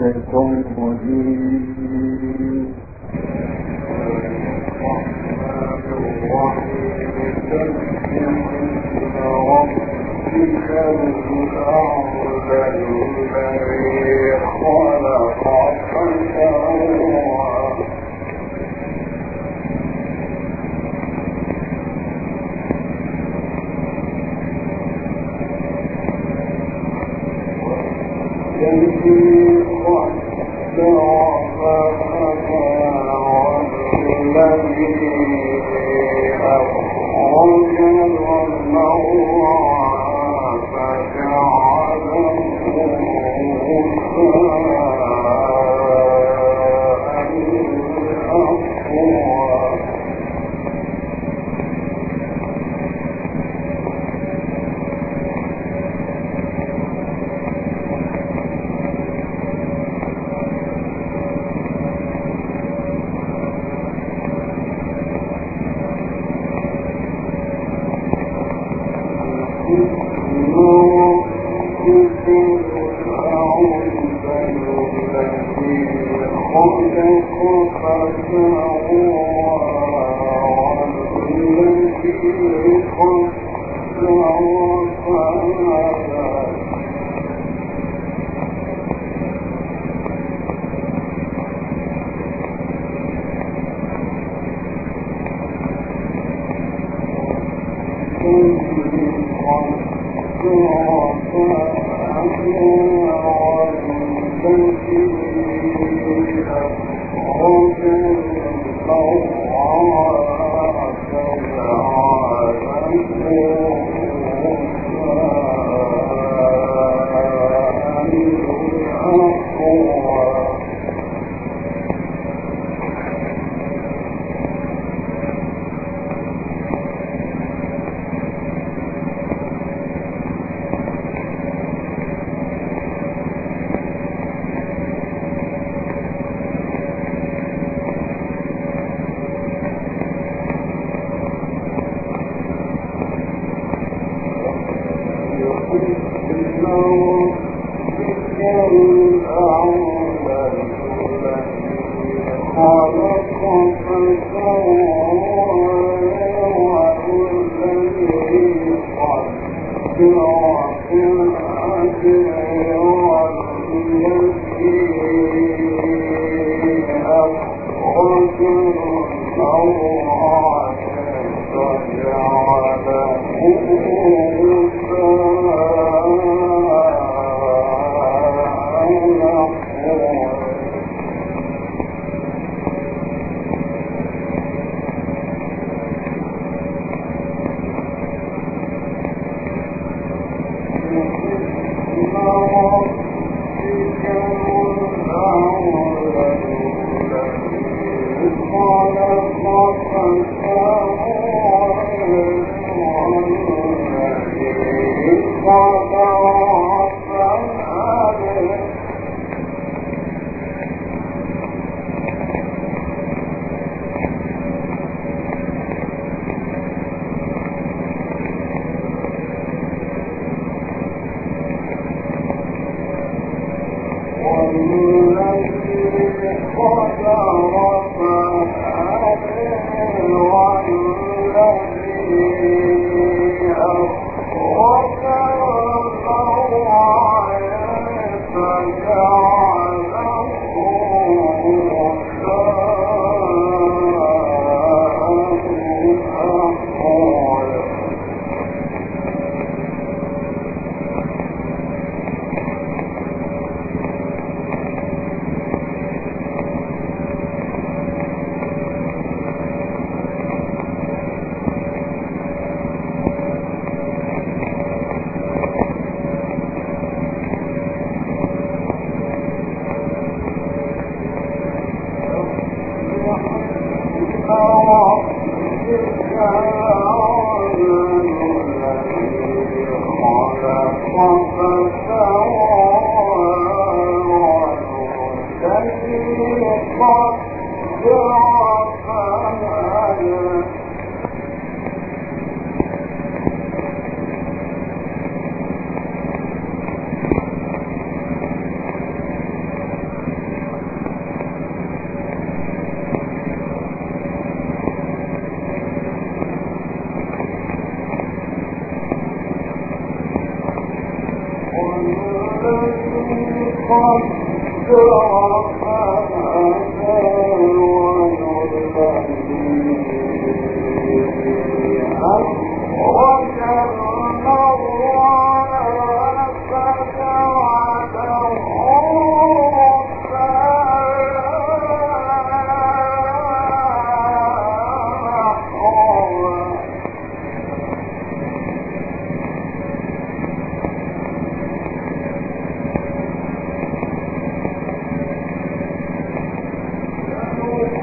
الشيطان الرجيم ربك الأعلى الذي خلق فسوى الذي قدر أخرج المرعى ಸಂಪೂರ್ಣವಾದ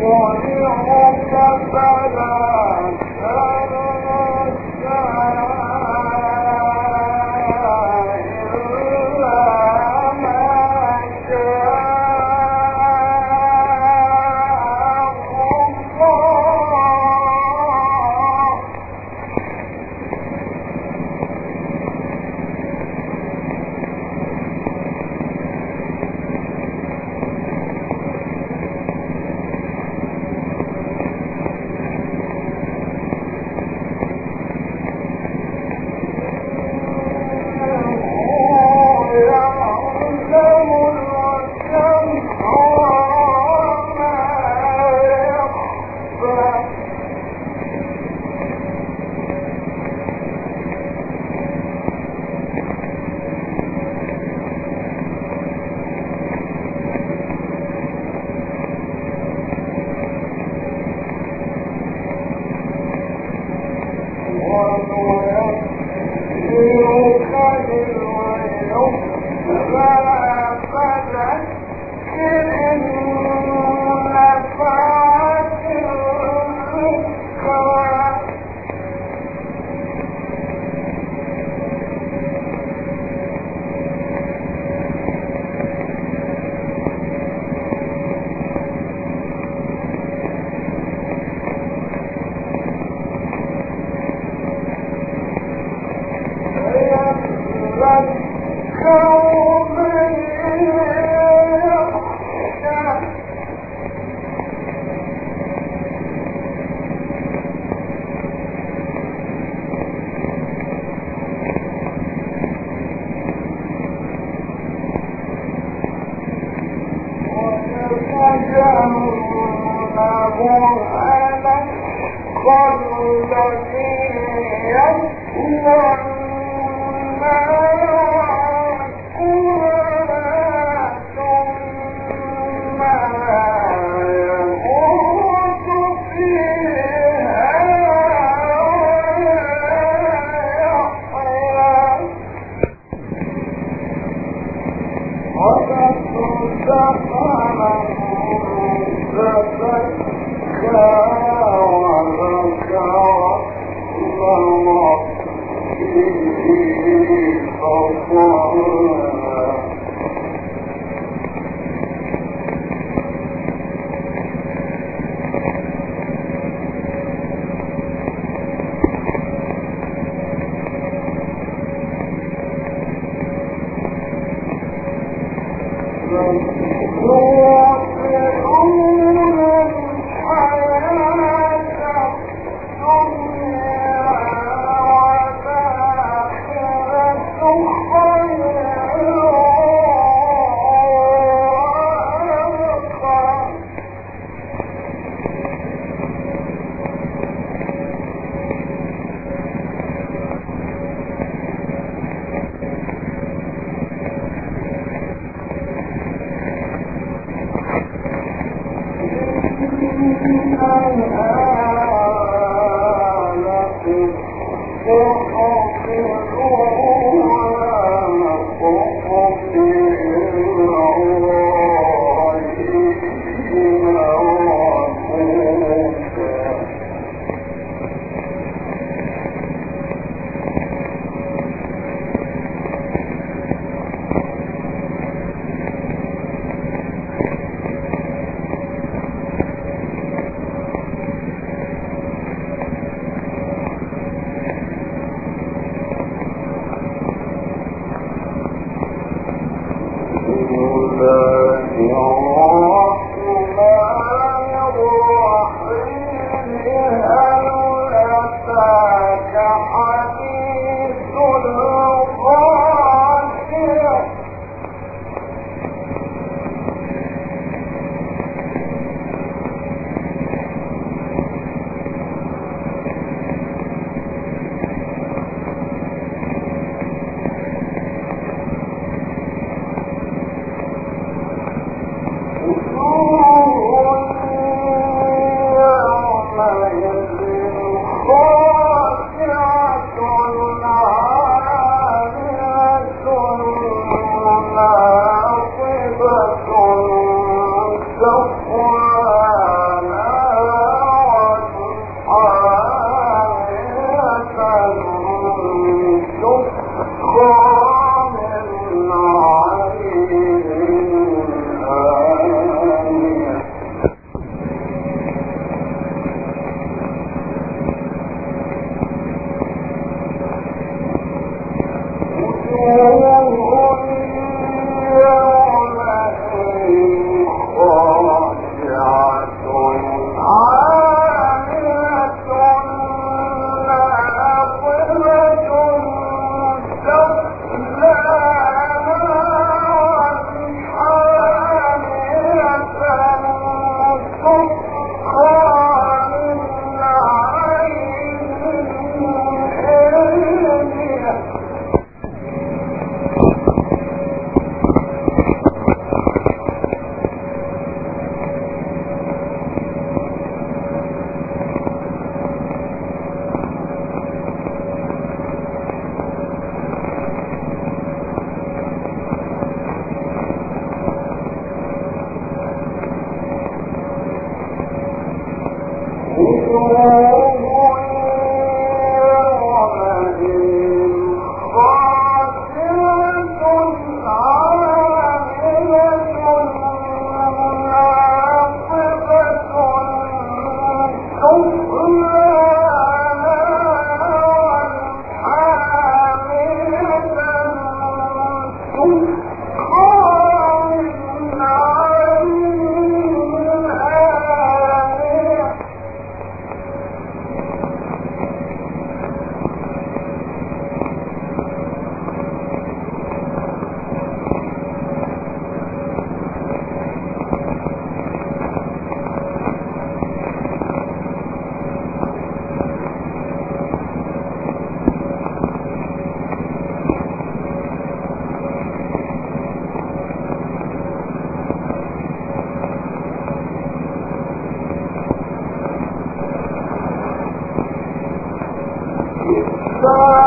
يطعمك فلا Glória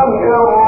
أو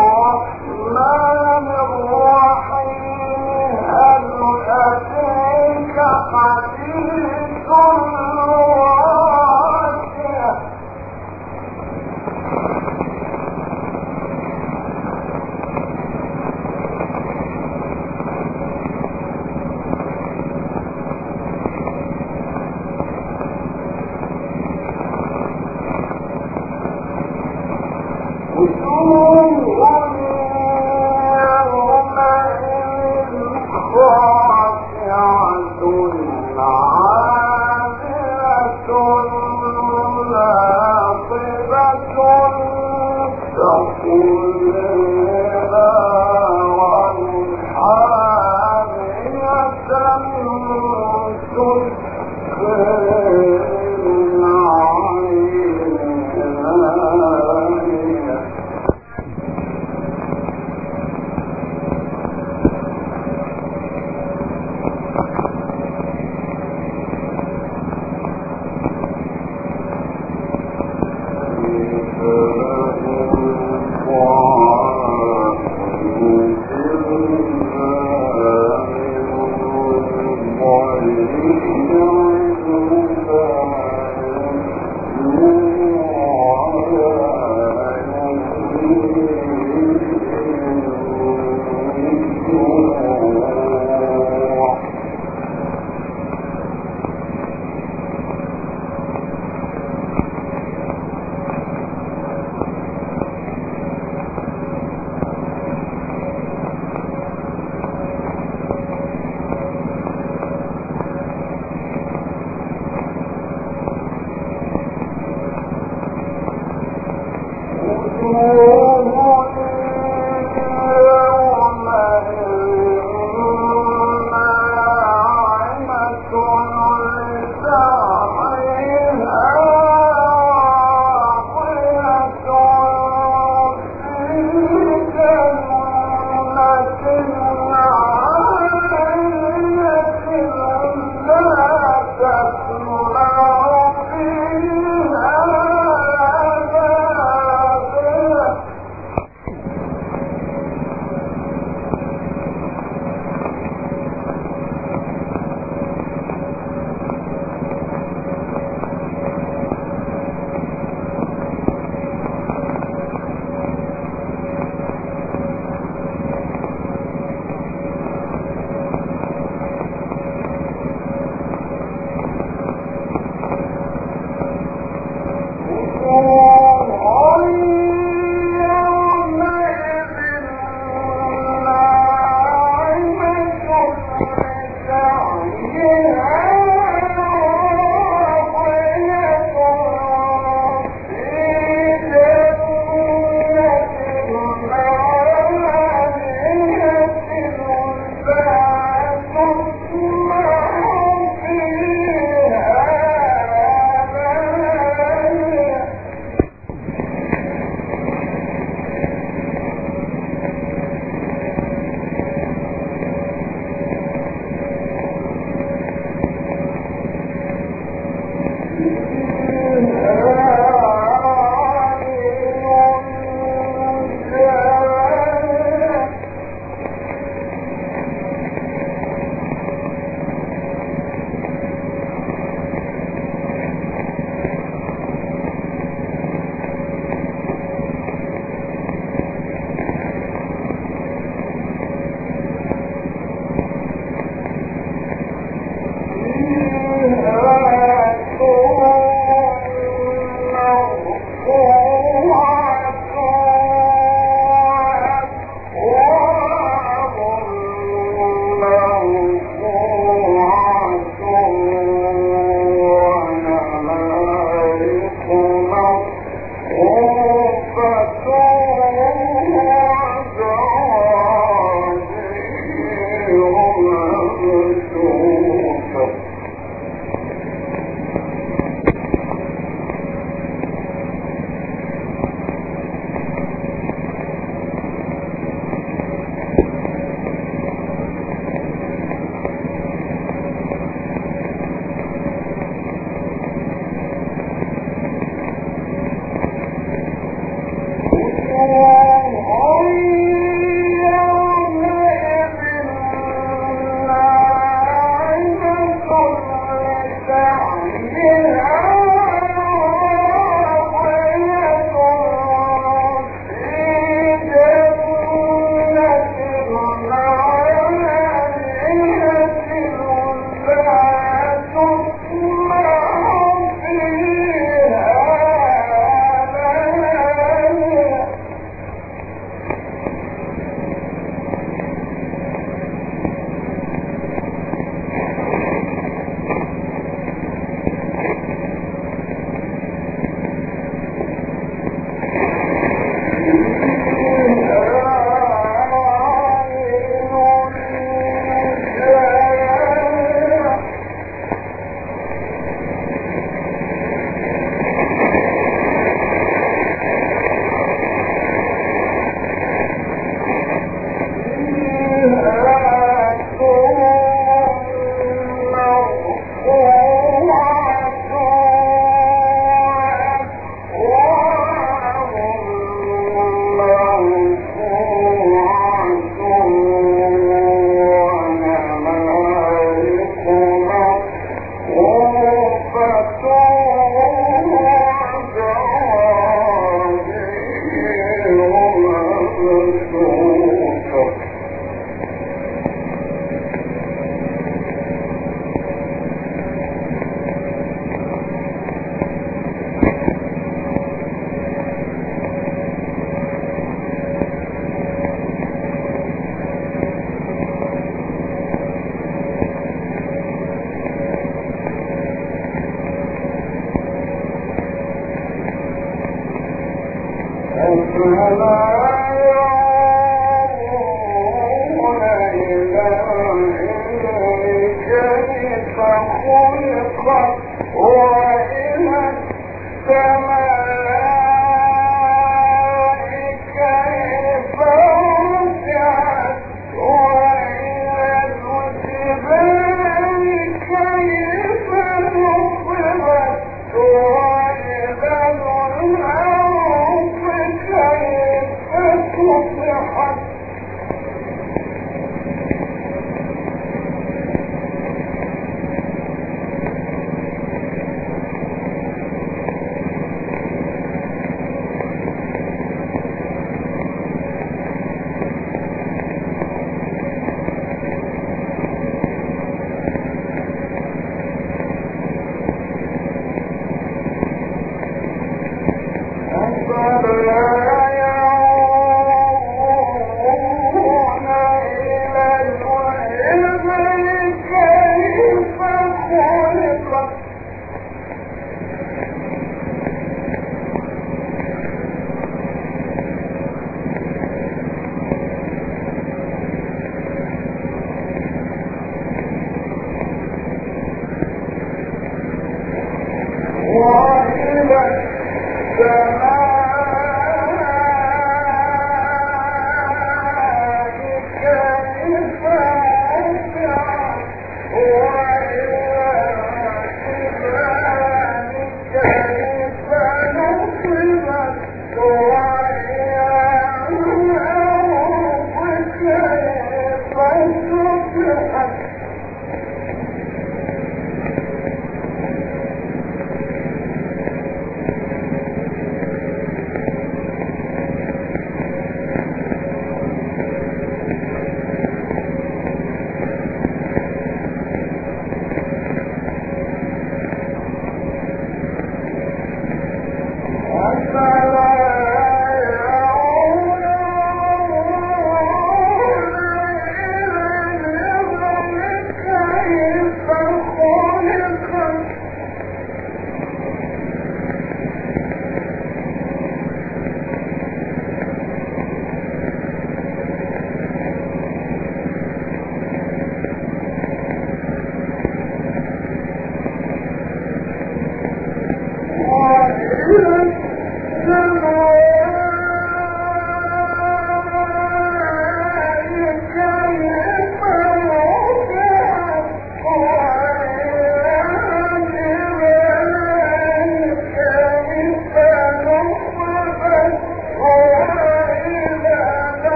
සෑම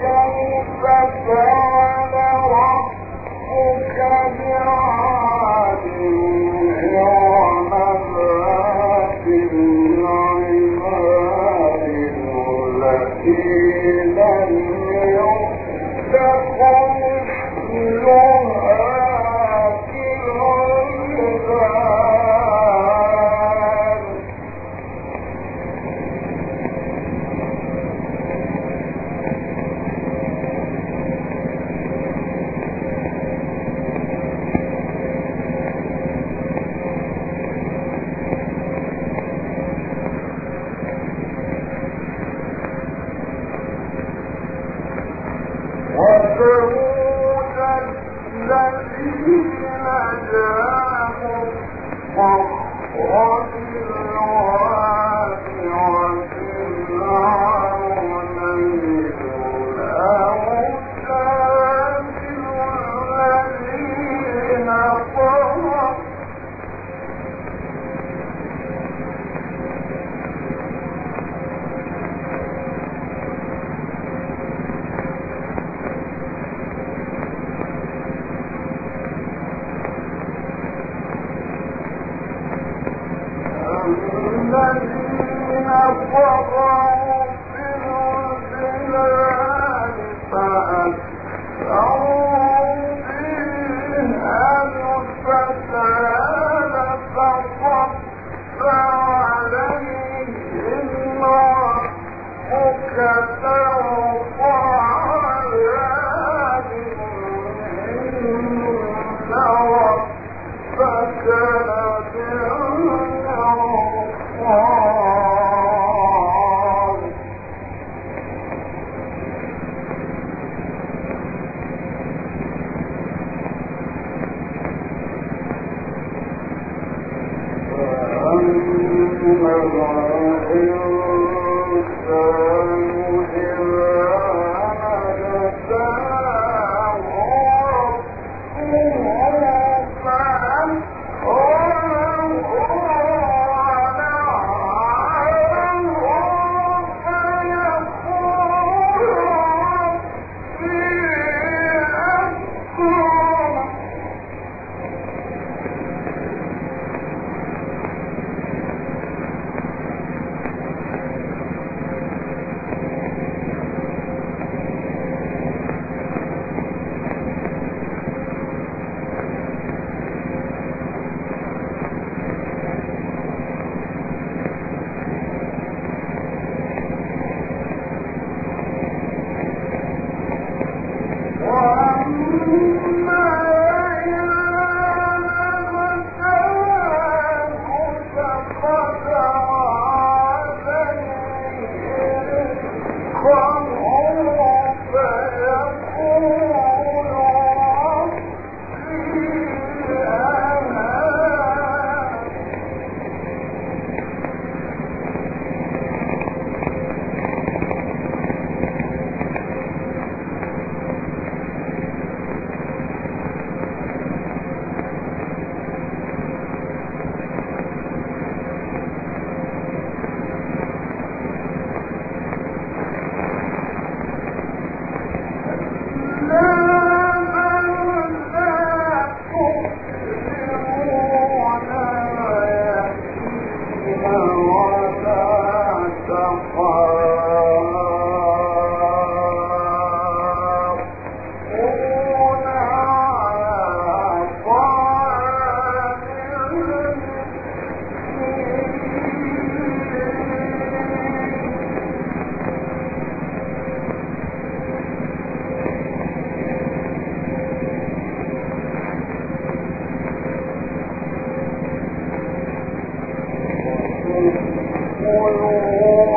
كيف كان الذين كفروا بنزلهم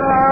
Oh.